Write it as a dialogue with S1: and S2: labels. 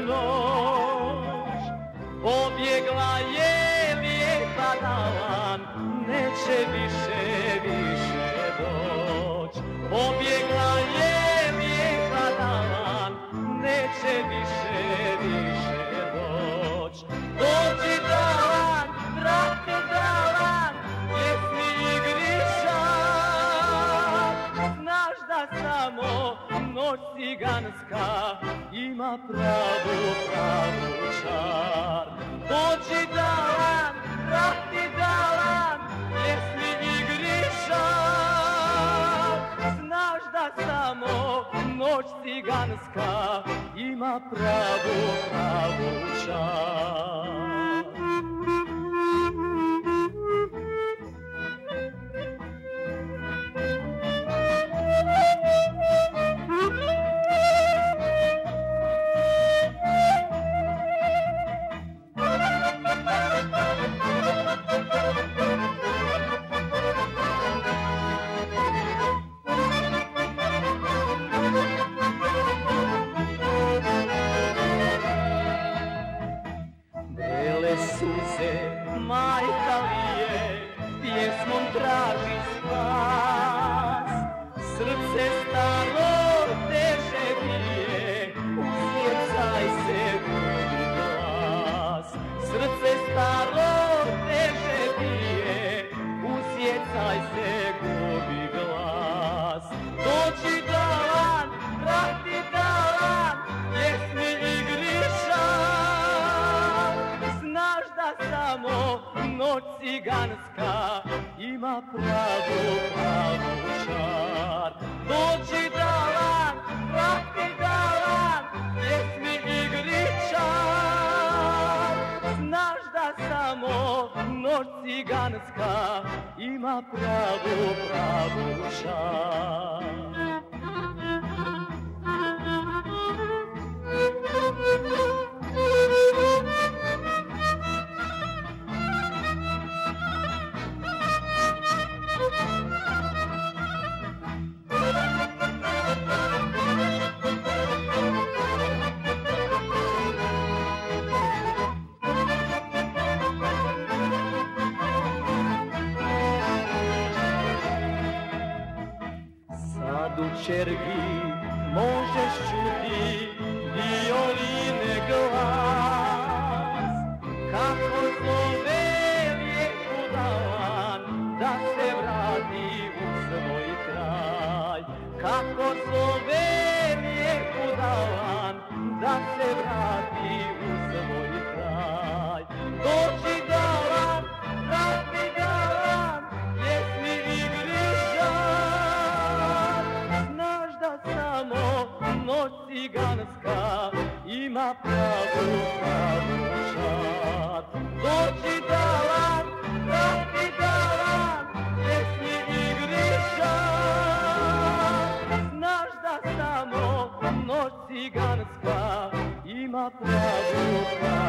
S1: noć Pobjegla je lijepa dalan Neće više, više doć. Pobjegla право, но цыганска има праву право чар. Очи далан, рак ти далан, если ви грешат. Знаш да само Ночь ciganska има праву pravu čar. Noć ciganska ima pravu, pravu čar. Dođi dalan, vrati dalan, pjesmi igričar. Znaš da samo noć ciganska ima pravu, pravu čar. ciergi możesz czuć wioliny głaz. Kako Slovenije udawan da se vrati u svoj kraj. Kako Slovenije udawan da se vrati u ciganska ima pravu, pravu šat. Doći talan, dati talan, pjesmi i griša. Znaš da samo noć ciganska ima pravu, pravu